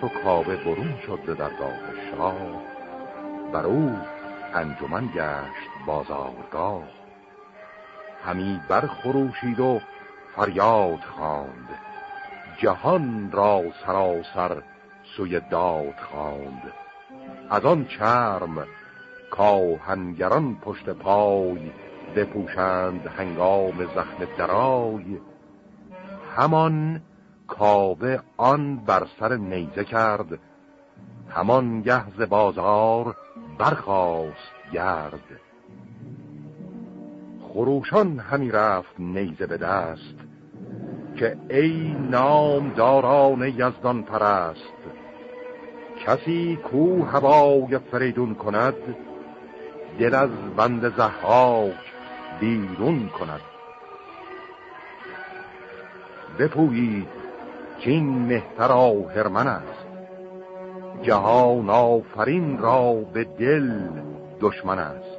چو کاوه برون شد ز درگاه شاه بر او انجمن گشت بازارگاه. همی برخروشید و فریاد خواند جهان را سراسر سوی داد خواند. از آن چرم کاهنگران پشت پای بپوشند هنگام زخم درای. همان کاوه آن بر سر نیزه کرد. همان گهز بازار برخواست گرد. خروشان همی رفت نیزه به دست که ای نام داران یزدان پرست کسی کو هوای فریدون کند دل از بند زحاک بیرون کند. بپویید که این مهتر است. جهان آفرین را به دل دشمن است.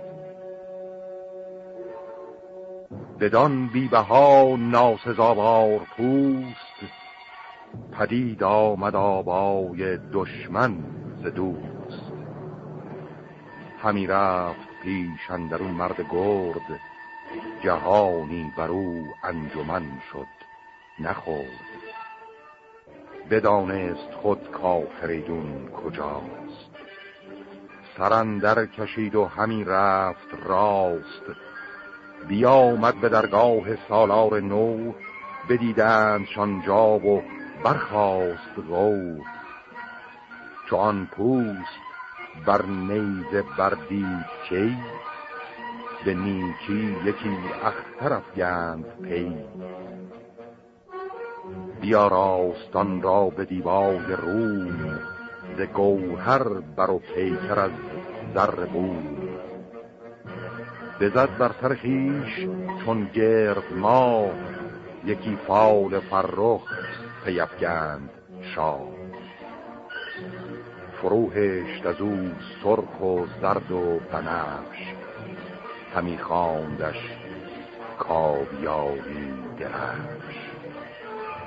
بدان بیبها ناسزاوار پوست پدید آمد آبای دشمن ز دوست. همی رفت پیش اندرون مرد گرد جهانی بر او انجمن شد نخورد. بدانست خود کافریدون کجاست. سرندر کشید و همی رفت راست. بیامد به درگاه سالار نو بدیدند شانجا و برخاست غو چون پوست بر نیزه بردید چی به نیکی یکی اختر افگند پی. بیا راستان را به دیبای روم ز گوهر بر و پیکر از در بود بزد بر سر چون گرد ما یکی فال فرخ پیفگند شاه. فروهشت از او سرخ و زرد و بنفش همی خواندش کاویاری درفش.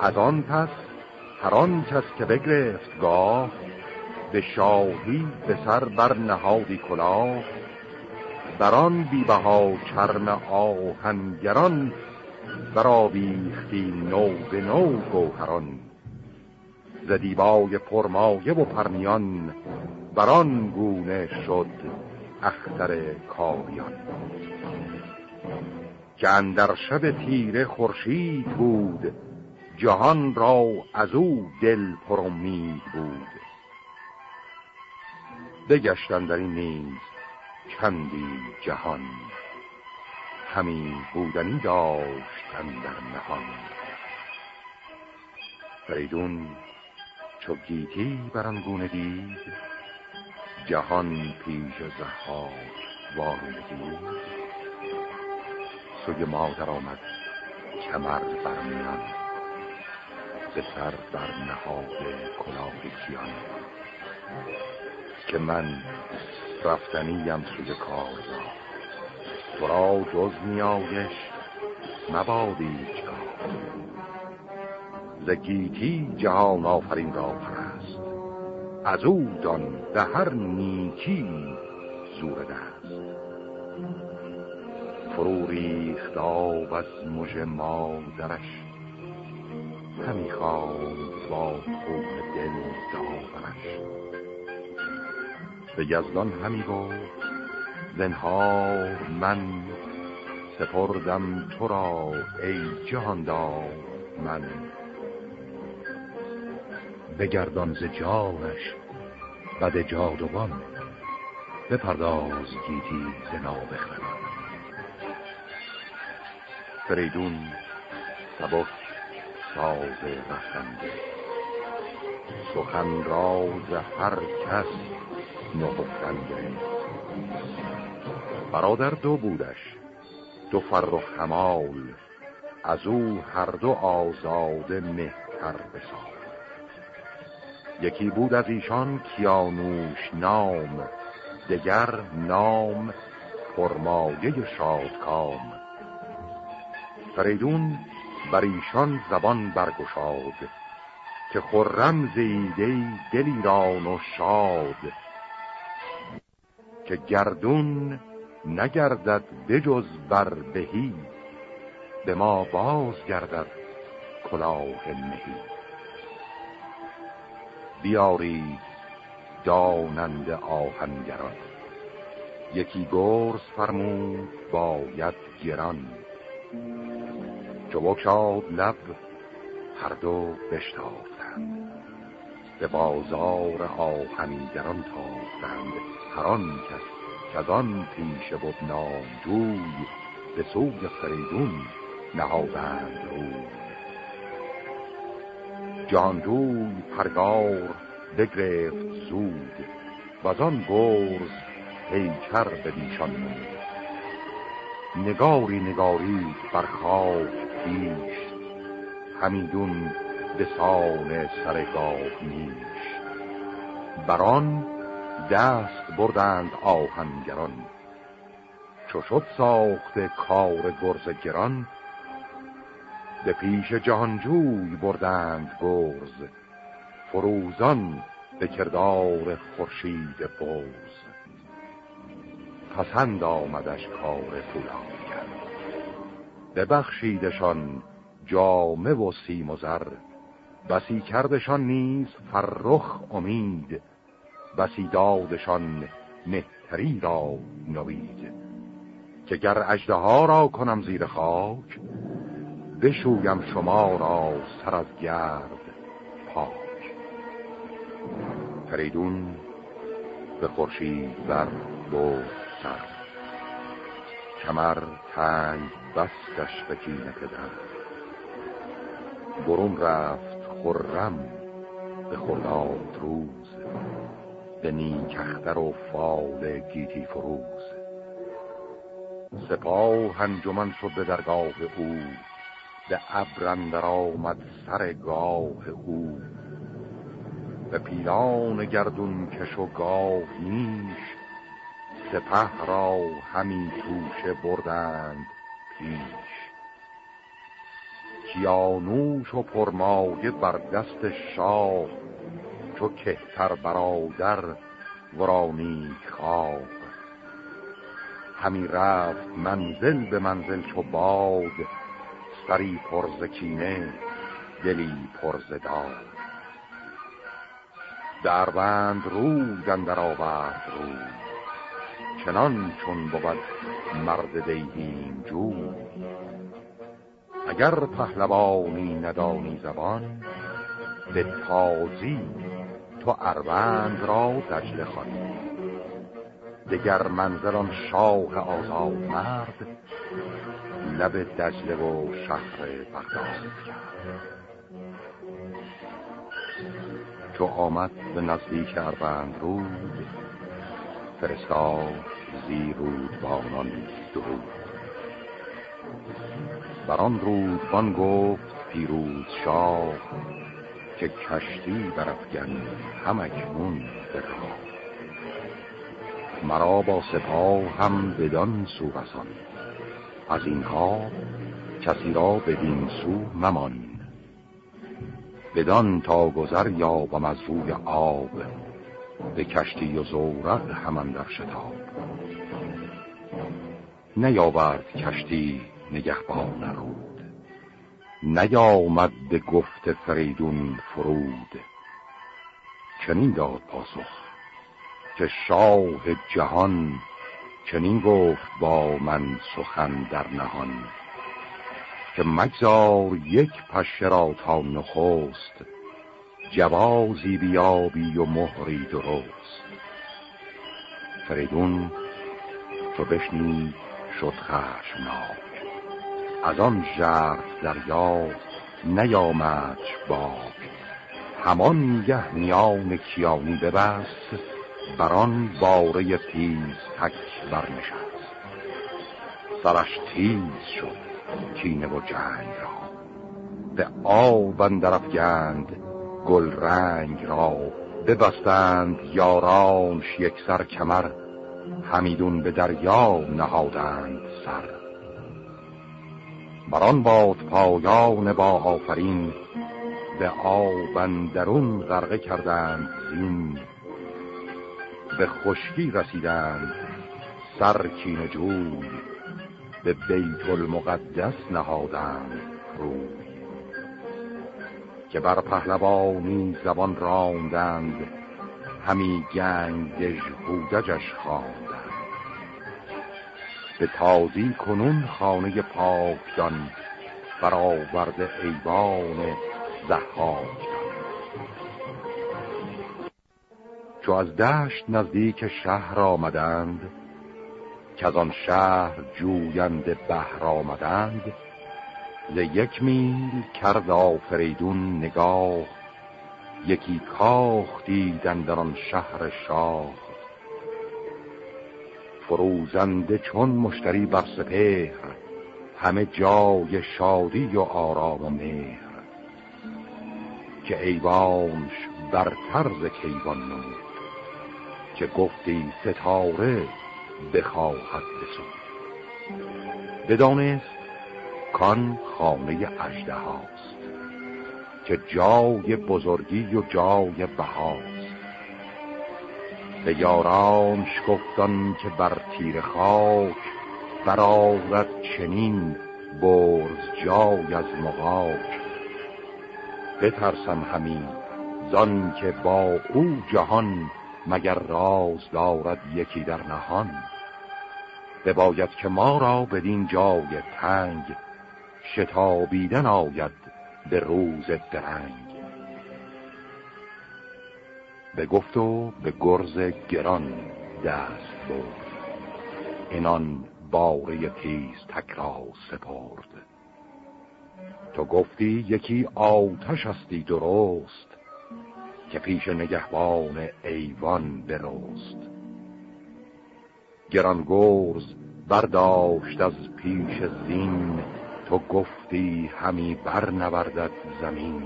از آن پس هر آن کس که بگرفت گاه به شاهی به سر بر نهادی کلاه. بران بیبها چرم آهنگران برآویختی نو به نو گوهران. ز دیبای پرمایه و پرمیان بران گونه شد اختر کاویان. که اندر شب تیره خورشید بود جهان را از او دل پرامید بود. بگشتن در این نیز چندی جهان. همی بودنی داشتن در نهان. فریدون چو گیتی برانگونه دید جهان پیش زحاک وارد سوی مادر آمد کمر برمیان به سر بر نهاد کلاه کیان که من رفتنیم سوی کار را. تو را جز نیایش مبادی کار زگیتی جهان آفرین را پرست. از او دان به هر نیکی زور دست. فرو ریخت آب از مژ مادرش. همی خواند با خون دل داورش. به یزدان همی گفت زنهار من سپردم تو را ای جهاندار من. بگردان ز جانش بد جادوان بپرداز گیتی ز نابخردان. فریدون سبک ساز رفتنده سخن راز هر کس نهفتنده برادر دو بودش دو فرخ همال از او هر دو آزاده مهتر بسال یکی بود از ایشان کیانوش نام دگر نام پرمایه شادکام. فریدون بر ایشان زبان برگشاد که خرم زیده دلی ران و شاد. که گردون نگردد بجز بر بهی به ما باز گردد کلاه مهی. بیاری دانند آهنگران یکی گرز فرمود باید گران. چو بکشاد لب هر دو بشتافتند. به بازار آهنگران تافتند. هر آن کس که از آن پیش بود نامجوی به سوی فریدون نهادند روی. جانجوی پرگار بگرفت زود و از آن گرز پیکر به دیشان نگاری نگاری بر خاک پیش. همیدون به سان سرگاه نیش. بران دست بردند آهنگران. چو شد ساخت کار گرز گران به پیش جهانجوی بردند گرز. فروزان به کردار خورشید بوز. پسند آمدش کار فولان ببخشیدشان جامه و سیم و زر. بسی کردشان نیز فرخ امید. بسی دادشان مهتری را نوید. که گر اجده را کنم زیر خاک بشویم شما را سر از گرد پاک. فریدون به خورشید بر بود سر. کمر تنگ بستش به کینه پدر. برون رفت خرم به خرداد روز به نیکختر و فال گیتی فروز. سپاه انجمن شد به درگاه او به ابرندر آمد سر گاه او. به پیلان گردون کش و گاه نیش سپه را همی توشه بردند پیش. کیانوش و پرمایه بر دست شاه چو کهتر برادر ورانی خواب همی رفت منزل به منزل چو باد سری پرزکینه دلی پرز داد. در بند روی دندر آورد روی. چنان چون بود مرد دیهیم جو. اگر پهلوانی ندانی زبان به تازی تو اروند را دجله خوانی دگر منزلان شاه آزاد مرد لب دجله و شهر بغداد کرد. چو آمد به نزدیک اروند رود فرستاد زی رود بانان درود بران رودبان گفت پیروز شاه که کشتی برفگن هم اکنون به مرا با سپاه هم بدان سو رسان. از اینها کسی را بدین سو ممان. بدان تا گذر یابم از روی آب. به کشتی و زورق همان در شتاب. نیاورد کشتی نگهبان رود. نیامد به گفت فریدون فرود. چنین داد پاسخ که شاه جهان چنین گفت با من سخن در نهان. که مگذار یک پشه را تا نخست جوازی بیابی و مهری درست. فریدون چو بشنید شد خشمناک. از آن ژرف دریا نیامد باک. همان گه میان کیانی ببست بران باره تیز تک برنشست. سرش تیز شد کینه و جنگ را. به آب اندر افگند گل رنگ را ببستند یارانش یک سر کمر همیدون به دریا نهادند سر. بران باد پایان با آفرین به آب درون غرقه کردند زین. به خشکی رسیدند سر کین جوی به بیت المقدس نهادند روی. که بر پهلوانی زبان راندند همی گنگ هودجش خواندند. به تازی کنون خانه پاکدان برآورده ایوان زحاک چو از دشت نزدیک شهر آمدند که از آن شهر جویند بهر آمدند ز یک میل کرد آفریدون نگاه یکی کاخ دیدن در آن شهر شاه. فروزنده چون مشتری بر سپهر همه جای شادی و آرام و مهر. که ایوانش بر طرز کیوان نمود که گفتی ستاره بخواهد بسود بدانست کان خانه اجده هاست که جای بزرگی و جای بهاست به یارانش گفتن که بر تیر خاک برآورد چنین برز جای از مغاک. بترسم همین زان که با او جهان مگر راز دارد یکی در نهان. بباید که ما را بدین جای تنگ شتابیدن آید به روز درنگ. به گفت و به گرز گران دست برد. اینان باره تیز تکرا سپرد. تو گفتی یکی آتش هستی درست که پیش نگهبان ایوان برست گران گرز برداشت از پیش زین تو گفتی همی برنوردد زمین.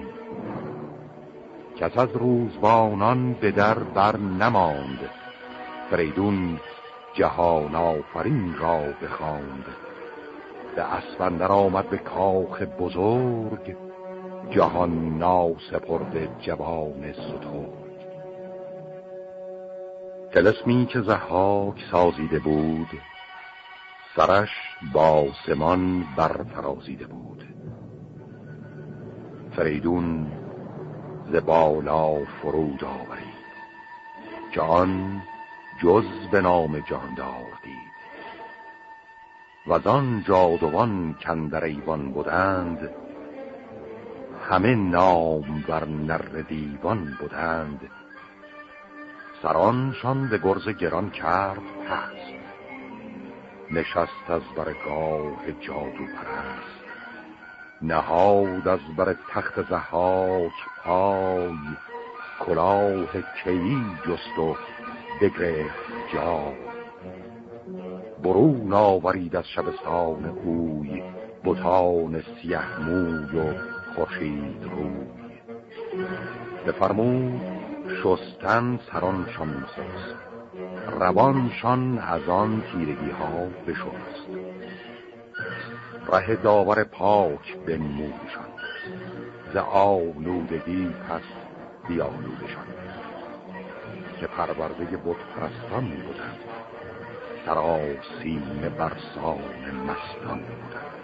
کس از روزبانان به در بر نماند فریدون جهان آفرین را بخواند. به اسفندر آمد به کاخ بزرگ. جهان ناسپرد جوان سترگ. تلسمی که زحاک سازیده بود سرش با سمان برفرازیده بود. فریدون ز بالا فرود آورید جان جز به نام جاندار دید. و آن جادوان کندر ایوان بودند همه نام بر نر دیوان بودند. سرانشان به گرز گران کرد پست نشست از برگاه جادو پرست نهاد از بر تخت زحاک پای کلاه کیی جست و بگرفت جا. برون آورید از شبستان اوی بتان سیه موی و خوشید روی. بفرمود شستن سرانشان سست روانشان از آن تیرگی ها بشست ره داور پاک بنمودشان. ز آلودگی پس بیالودشان. که پرورده بود پرستان بودند سراسیم برسان مستان بودند.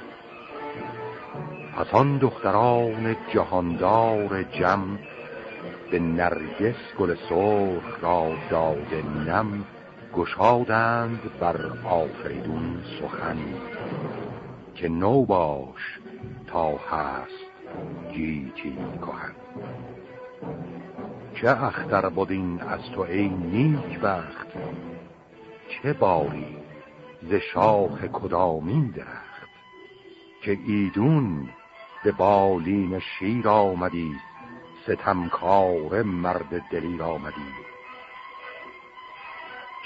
پس آن دختران جهاندار جم به نرگس گل سرخ را داده نم گشادند بر آفریدون سخن. که نو باش تا هست گیتی کهن. چه اختر بودین از تو ای نیک بخت چه باری ز شاخ کدامین درخت؟ که ایدون به بالین شیر آمدی ستمکار مرد دلیر آمدی.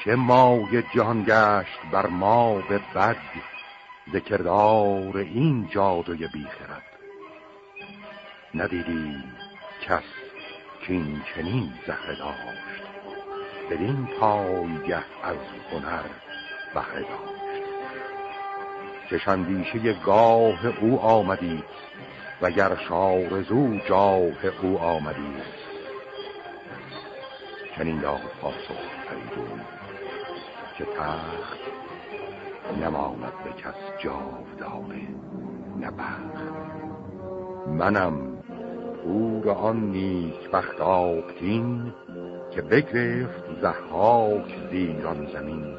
چه مای جهان گشت بر ما به بد ذکردار این جادوی بیخرد ندیدی کس کین چنین زهره داشت بدین پایگه از هنر بهره داشت. چشندیشه گاه او آمدی و گر شارزو جاه او آمدی. چنین داد پاسخ فریدون که تخت نماند به کس جاودانه نبخت منم پور آن نیک بخت آبتین که بگرفت زحاک زیران زمین.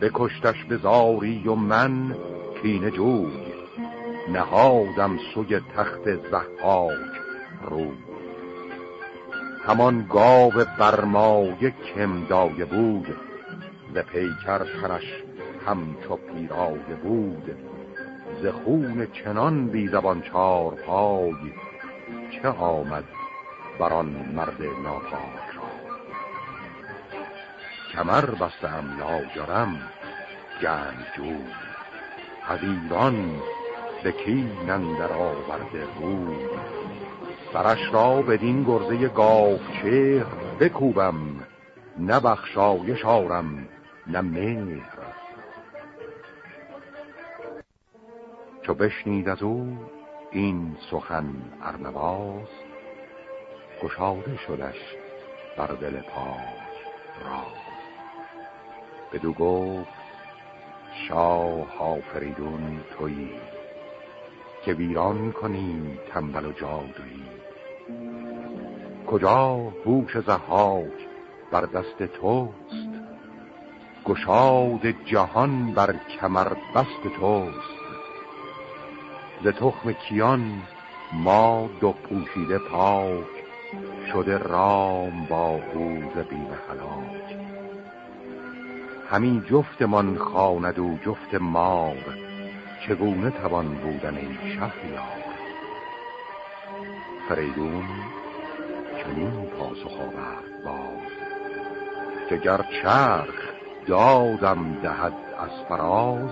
بکشتش به زاری و من کینه جوی. نهادم سوی تخت زحاک رو. همان گاو برمایه کمدایه بود ز پیکر تنش همچو پیرایه بود. ز خون چنان بی زبان چار پای چه آمد بر آن مرد ناپاک را. کمر بستم لاجرم جنگجوی از ایران به کینندر آورده بود. سرش را بدین گرزه گاو چهر بکوبم نه بخشایش آرم نه چو بشنید از او این سخن ارنواز گشاده شدش بر دل پاک راز. بدو گفت شاه آفریدون تویی. که ویران کنی تنبل و جادویی. کجا هوش زحاک بر دست توست؟ گشاد جهان بر کمر بست توست. ز تخم کیان ما دو پوشیده پاک شده رام با روز بیم خلاک همین جفتمان خواند و جفت مار چگونه توان بودن این شهریار فریدون چنین پاسخ آورد باز که گر چرخ دادم دهد از فراز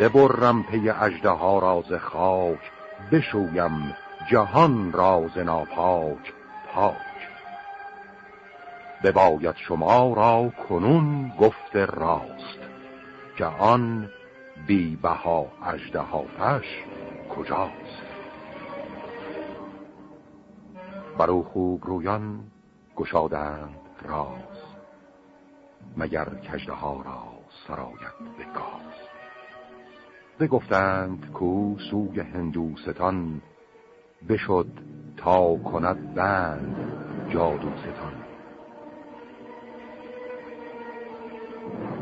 ببرم پی اجده ها راز خاک بشویم جهان راز ناپاک پاک. بباید شما را کنون گفت راست که آن بی بها اجده پش کجاست؟ برو خوب رویان گشادند راز مگر کجده ها را سراید به بگفتند کو سوی هندوستان بشد تا کند بند جادوستان.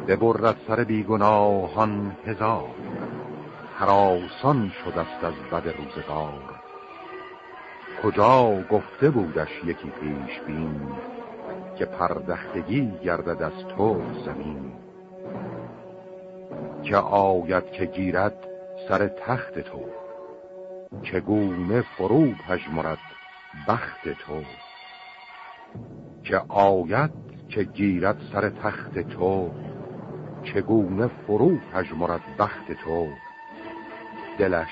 ببرد سر بیگناهان هزار. حراسان شد است از بد روزگار. کجا گفته بودش یکی پیش بین که پردختگی گردد از تو زمین؟ که آید که گیرد سر تخت تو؟ چگونه فرو پژمرد بخت تو؟ که آید که گیرد سر تخت تو؟ چگونه فرو پژمرد بخت تو؟ دلش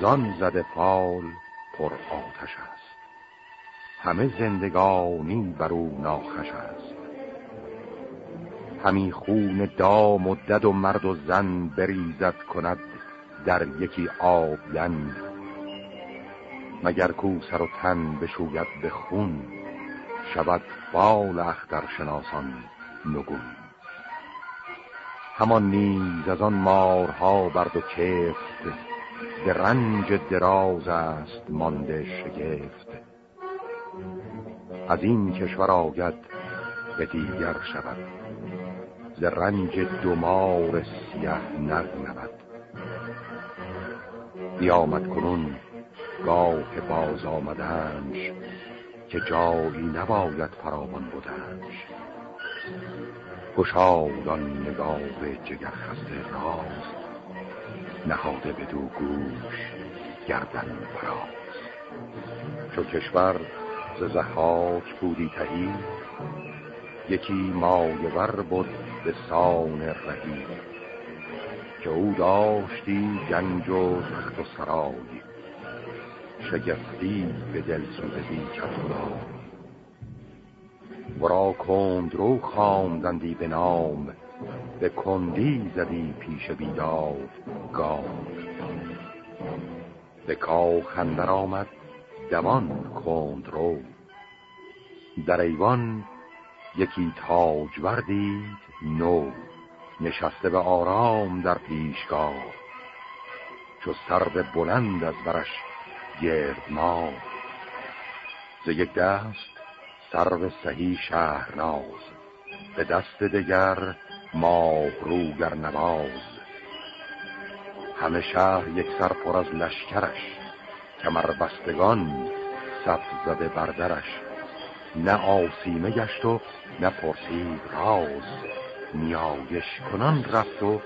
زان زده فال پر آتش است. همه زندگانی بر او ناخش است. همی خون دام و دد و مرد و زن بریزد کند در یکی آبلن. مگر کو سر و تن بشوید به خون شود بال اختر شناسان همان نیز از آن مارها برد و کفت به رنج دراز است مانده شگفت. از این کشور آید به دیگر شود ز رنج دمار سیه نغنود بیامد کنون گاه باز آمدنش که جایی نباید فراوان بودنش. گشاد آن نگاه جگر خسته راست نهاده به دو گوش گردن فراز. چو کشور ز زحاک بودی تهی یکی مایور بود به سان رهی. که او داشتی گنج و تخت و سرای شگفتی به دل سوزدی کتلا ورا کند رو خواندندی به نام به کندی زدی پیش بیداد گام. به اندر آمد دوان کند رو. در ایوان یکی تاجور دید نو. نشسته به آرام در پیشگاه. چو سر بلند از برش گرد ما ز یک دست سرو سهی شهرناز. به دست دگر ماه روگر نواز. همه شهر یک سر پر از لشکرش. کمر بستگان صف زده بردرش نه آسیمه گشت و نه پرسید راز. نیایش کنان رفت و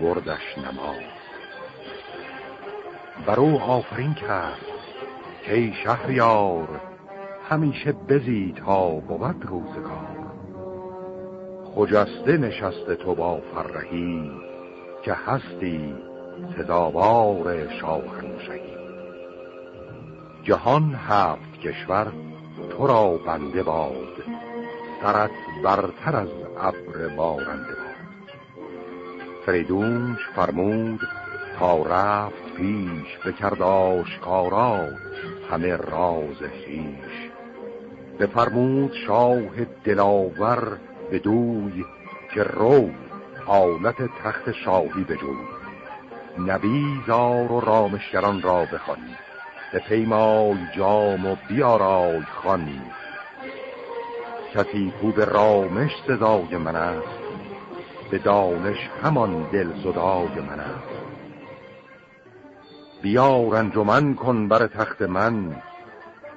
بردش نماز. بر او آفرین کرد که شهریار همیشه بزی تا بود روزگار. خجسته نشسته تو با فرهی که هستی سزاوار شاهنشهی. جهان هفت کشور تو را بنده باد سرت برتر از ابر بارنده باد. فریدونش فرمود تا رفت پیش بکرد آشکارا همه راز خیش بفرمود شاه دلاور به دوی که رو حالت تخت شاهی بجوی نبیزار و رامشگران را بخوانی. به پیمای جام و بیارای خان کسی کو به رامش سزای من است. به دانش همان دل زدای من است. بیار انجمن کن بر تخت من.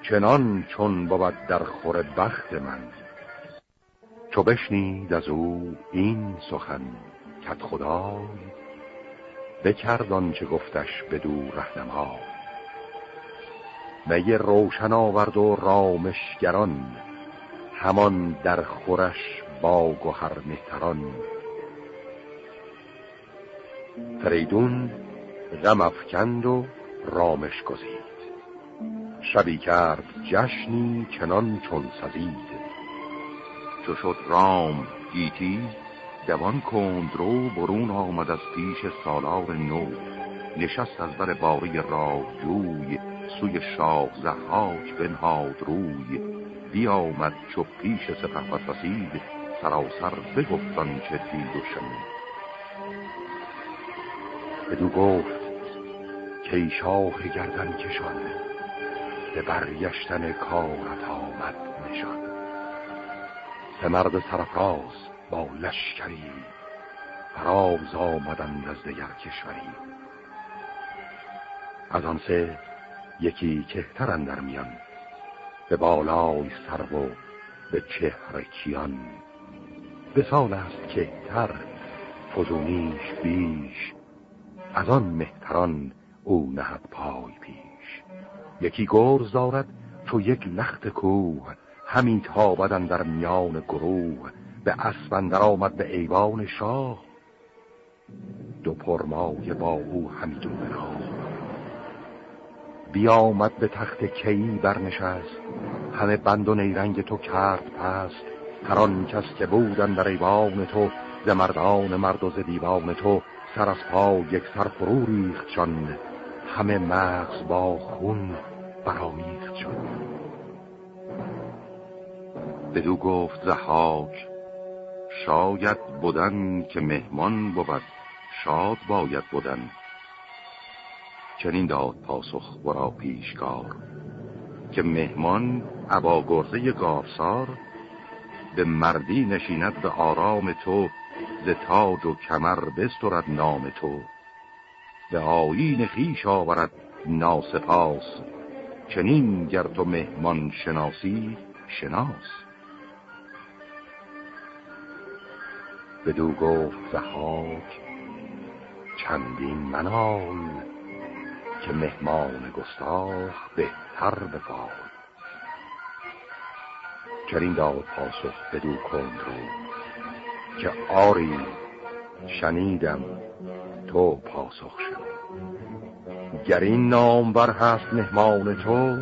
چنان چون بود در خور بخت من. چو بشنید از او این سخن کت خدای بکردان چه گفتش بدو رهنما. می روشن آورد و رامشگران همان در خورش با گوهر مهتران. فریدون غم افکند و رامش گزید. شبی کرد جشنی چنان چون سزید. چو شد رام گیتی دوان کند رو برون آمد از پیش سالار نو. نشست از بر باری جوی سوی شاه زحاک بنهاد روی. بیامد چو پیش سپه رسید سراسر بگفتان چه دید و شنید. بدو گفت که شاه گردن کشان به برگشتن کارت آمد نشان. مرد سرفراز با لشکری فراز آمدند از دیگر کشوری. از آن سه یکی کهتر در میان به بالای سر و به چهر کیان. به سال است کهتر فزونیش بیش از آن مهتران او نهد پای پیش. یکی گرز دارد تو یک لخت کوه همین تابدن در میان گروه به اسبندر آمد به ایوان شاه. دو پرمای با او همیدون راه بیامد به تخت کیی برنشست همه بند و نیرنگ تو کرد پست. هر کس که بودن در ایوان تو ز مردان مرد و ز دیوان تو سر از پا یک سر فرو ریختشان همه مغز با خون برامیخت شد. بدو گفت زحاک شاید بودن که مهمان بود شاد باید بودن چنین داد پاسخ برا پیشگار که مهمان عبا گرزه گارسار به مردی نشیند به آرام تو ز تاج و کمر بسترد نام تو. به آیین خیش آورد ناسپاس چنین گر تو مهمان شناسی شناس. بدو گفت زحاک چندین منال که مهمان گستاخ بهتر بفاد چرین داد پاسخ بدو کند رو که آری شنیدم تو پاسخ شد گر این نامور هست مهمان تو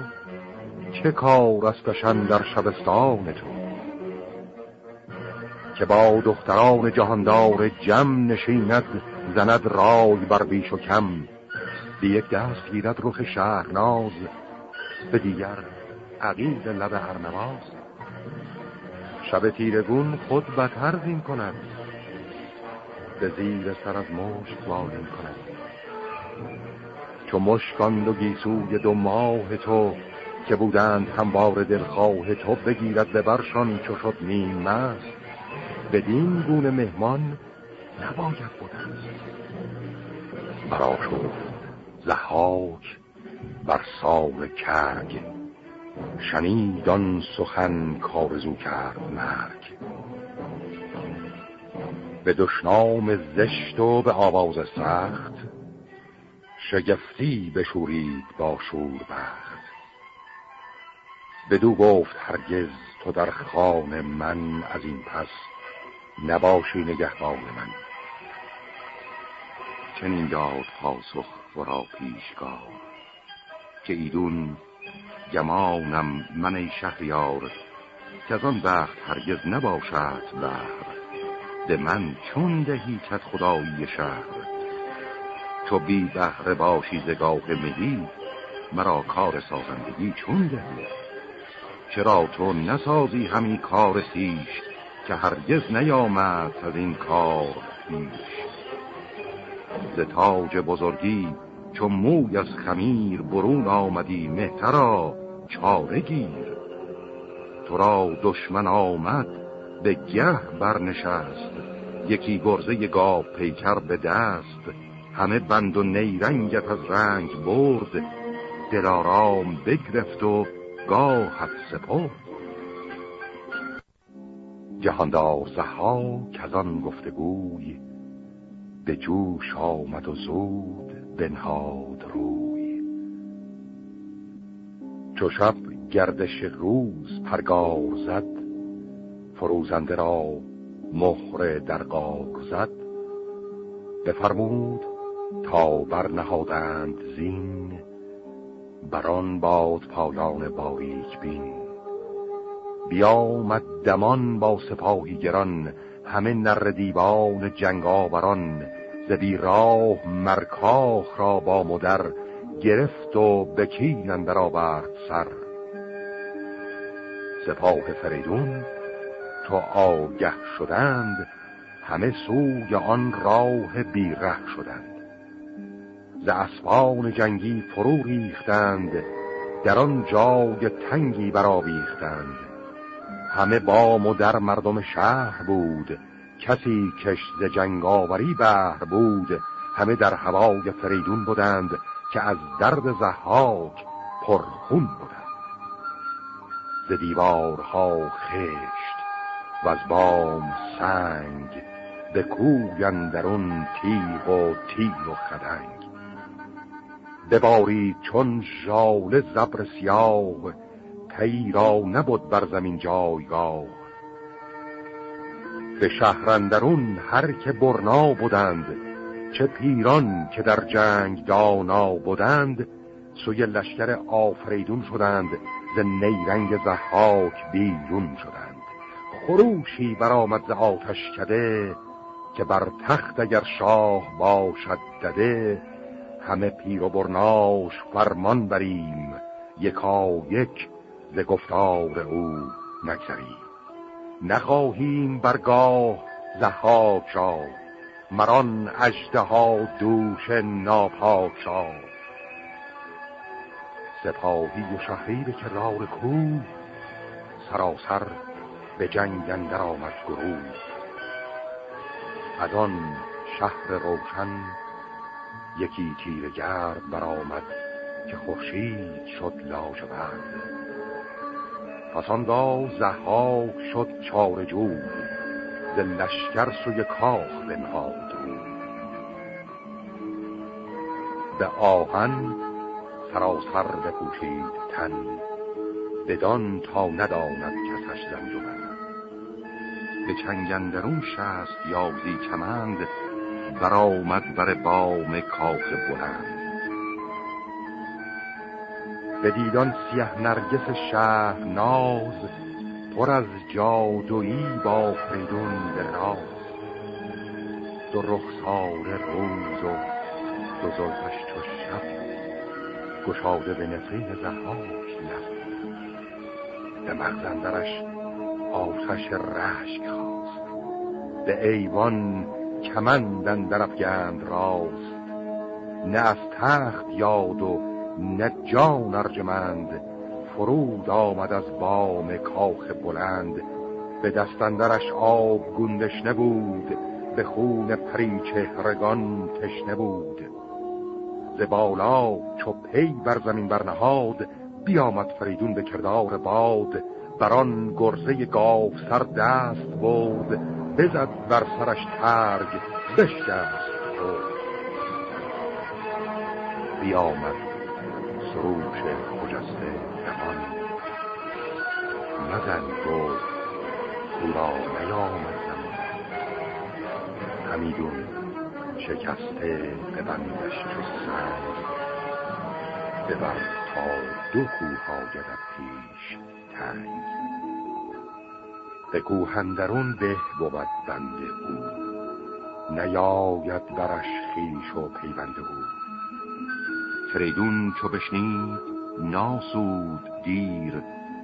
چه کار استشن در شبستان تو؟ که با دختران جهاندار جم نشیند زند رای بر بیش و کم. به یک دست گیرد رخ شهرناز به دیگر عقیل لب ارنواز شب تیرگون خود بتر زین کند به زیر سر از مشک بالین کند. چو مشکاند و گیسوی دو ماه تو که بودند هموار دلخواه تو بگیرد به برشان چو شد نیم مست. بدین گونه مهمان نباید بودن. برا شد زحاک بر سال کرگ شنیدان سخن کارزو کرد مرگ. به دشنام زشت و به آواز سخت شگفتی بشورید با شور بخت بدو گفت هرگز تو در خان من از این پس نباشی نگهبان من. چنین داد پاسخ ورا پیشگاه که ایدون گمانم من شهریار که از آن بخت هرگز نباشد بهر. به من چون دهی کت خدایی شهر. تو بی بهره باشی زگاه مهی مرا کار سازندگی چون دهی؟ چرا تو نسازی همی کار سیش که هرگز نیامد از این کار پیش ز تاج بزرگی چون موی از خمیر برون آمدی مهترا چاره گیر. تو را دشمن آمد به گه برنشست یکی گرزه گاب پیکر به دست. همه بند و نیرنگت از رنگ برد دلارام بگرفت و گاهت سپرد. جهاندار زها کزان گفتگوی به جوش آمد و زود بنهاد روی. چو شب گردش روز پرگار زد فروزنده را در قاق زد. بفرمود تا برنهادند زین بران باد پالان باریک بین. بیامد دمان با سپاهی گران همه نر دیوان جنگ آوران زبی راه مرکاخ را با مدر گرفت و به کین اندر سر. سپاه فریدون تو آگه شدند همه سوی آن راه بیره شدند. ز اسبان جنگی فرو ریختند در آن جای تنگی برآویختند. همه بام و در مردم شهر بود کسی کش ز جنگاوری بهر بود. همه در هوای فریدون بودند که از درد زحاک پرخون بودند. ز دیوارها خشت و از بام سنگ به کوی اندرون تیغ و تیر و خدنگ. بباری چون ژاله زبر سیاه پی را نبود بر زمین جایگاه. به شهرندرون هر که برنا بودند چه پیران که در جنگ دانا بودند سوی لشکر آفریدون شدند ز نیرنگ زحاک بیرون شدند. خروشی برآمد ز آتش کده که بر تخت اگر شاه باشد دده همه پیر و برناش فرمان بریم. یکا یک ز گفتار او نگذریم. نخواهیم برگاه زحاک شا مران اجده دوش ناپاک شا سپاهی و شهری به کرار کو. سراسر به جنگ اندر آمد گروه. از آن شهر روشن یکی تیر گرد برآمد که خورشید شد لاجورد. پس آنگاه زحاک شد چار جوی ز لشکر سوی کاخ بنهاد به آهن سراسر بپوشید تن بدان تا نداند کسش زنجبن به چنگندرون شست یازی کمند برآمد بر بام کاخ بلند. به دیدان سیه نرگس شهر ناز پر از جادویی با فریدون راز. دو رخسار روز و دو زلفش چو شب گشاده به نفرین زحاک لب. به مغزندرش آتش رشک خواست. به ایوان کمندن در گند راست. نه از تخت یاد و نه جان ارجمند. فرود آمد از بام کاخ بلند. به دستندرش آب گندشنه بود به خون پری چهرگان تشنه بود ز بالا چو پی بر زمین برنهاد بیامد فریدون به کردار باد. بران گرزه گاو سر دست بود بزد بر سرش ترگ بشکست بیامد سروش خجسته دمان مزن گفت او را نیامد زمان همیدون شکسته ببندش چو سنگ. ببر تا دو کوه آگدت پیش تنگ. به کوهندرون به بود بنده او نیاید برش خیش و پیوند او فریدون چو بشنید ناسود دیر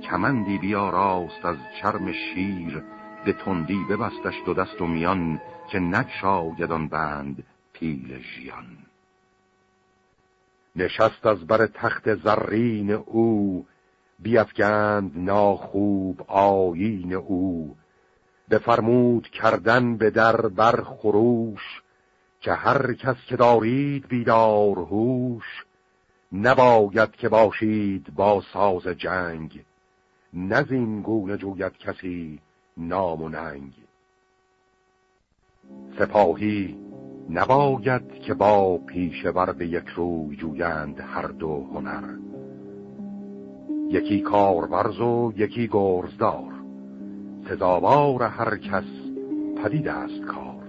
کمندی بیا راست از چرم شیر به تندی ببستش دو دست و میان که نگشایدان بند پیل ژیان. نشست از بر تخت زرین او بیفگند ناخوب آیین او. بفرمود کردن به در بر خروش که هر کس که دارید بیدار هوش. نباید که باشید با ساز جنگ نزین گونه جوید کسی نام و ننگ. سپاهی نباید که با پیشور به یک روی جویند هر دو هنر. یکی کارورز و یکی گرزدار. سزاوار هر کس پدید است کار.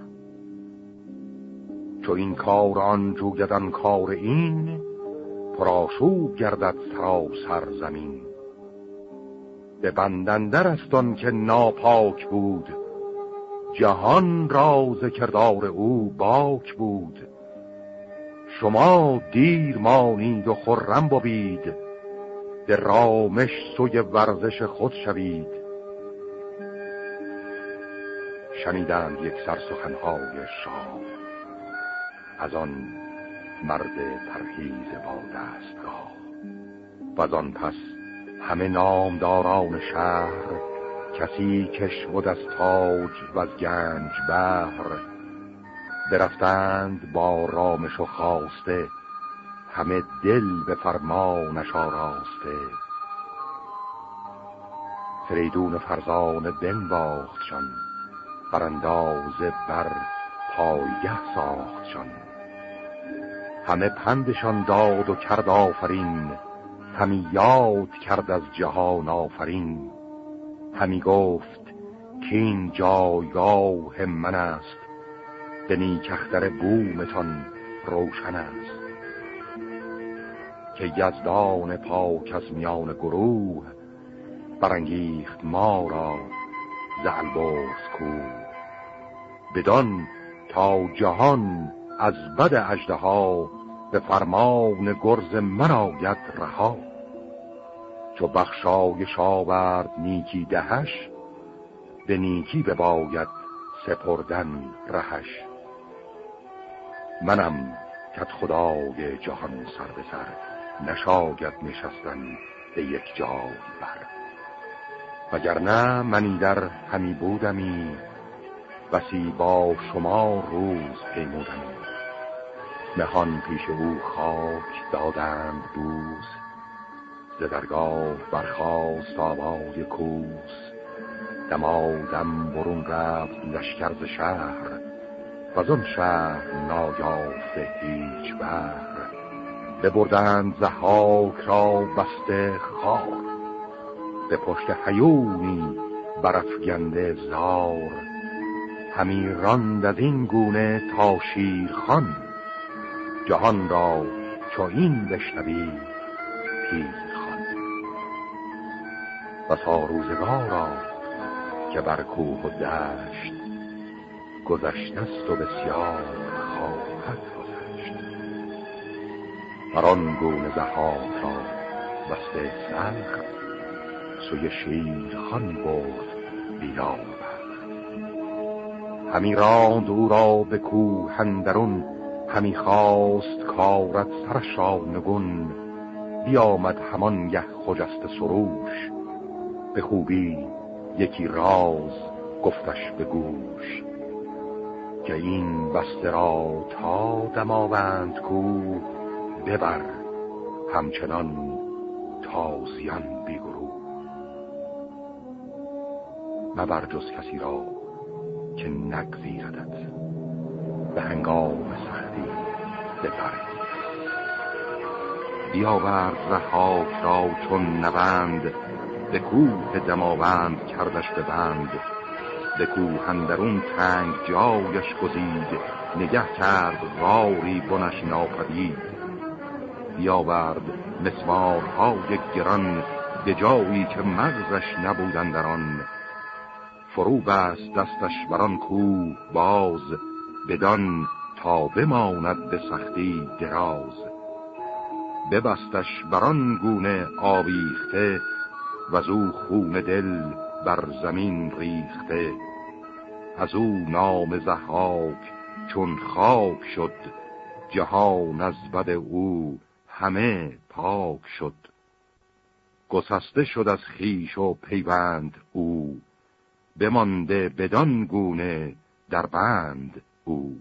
چو این کار آن جویدن کار این پراشوب گردد سراسر زمین. به بندندر استان که ناپاک بود جهان راز کردار او باک بود. شما دیر مانید و خرم ببید به رامش سوی ورزش خود شوید. شنیدند یک سر سخنهای شاه. از آن مرد پرهیز با دستگاه. و از آن پس همه نامداران شهر کسی کش بود از تاج و از گنج بهر برفتند با رامش و خواسته همه دل به فرمانش آراسته. فریدون فرزان بنواختشان براندازه بر پایگه ساختشان. همه پندشان داد و کرد آفرین همی یاد کرد از جهان آفرین. همی گفت که این جایگاه من است به نیکختر بومتان روشن است. که یزدان پاک از میان گروه برانگیخت ما را زلبرز کو. بدان تا جهان از بد اجده ها به فرمان گرز من آید رها. چو بخشای شاورد نیکی دهش به نیکی بباید سپردن رهش. منم کت خدای جهان سر به سر. نشاید نشستن به یک جای بر. وگرنه منی در همی بودمی بسی با شما روز پیمودمی. مهان پیش او خاک دادند بوز ز درگاه برخواست آوای کوس. دمادم برون رفت لشکر ز شهر و آن شهر نایافته هیچ بهر. ببردند زحاک را بسته خار به پشت حیونی برافگنده زار. همی راند از این گونه تا شیرخان. جهان را چو این بشنوی پیر خان بسا روزگارا که بر کوه و دشت گذشته است و بسیار خواهد. بران گونه زهاک را بسته سخت سوی شیر خان برد بیدار همی راند او را به کوه هندرون همی خواست کارت سرش را نگون بیامد همان یه خجست سروش به خوبی یکی راز گفتش به گوش. که این بسته را تا دماوند کو ببر همچنان تازیان بیگرو مبر جز کسی را که نگزیردد به هنگام سختی ببرد بیاورد رهاک را چون نبند به کوه دماوند کردش به بند. به کوه اندرون تنگ جایش گزید نگه کرد غاری بنش ناپدید. بیاورد مسمارهای گران به جایی که مغزش نبودن در آن. فرو بست دستش بران کوه باز بدان تا بماند به سختی دراز. ببستش بران گونه آویخته و او خون دل بر زمین ریخته. از او نام زحاک چون خاک شد جهان از بد او همه پاک شد. گسسته شد از خیش و پیوند او. بمانده بدان گونه در بند او.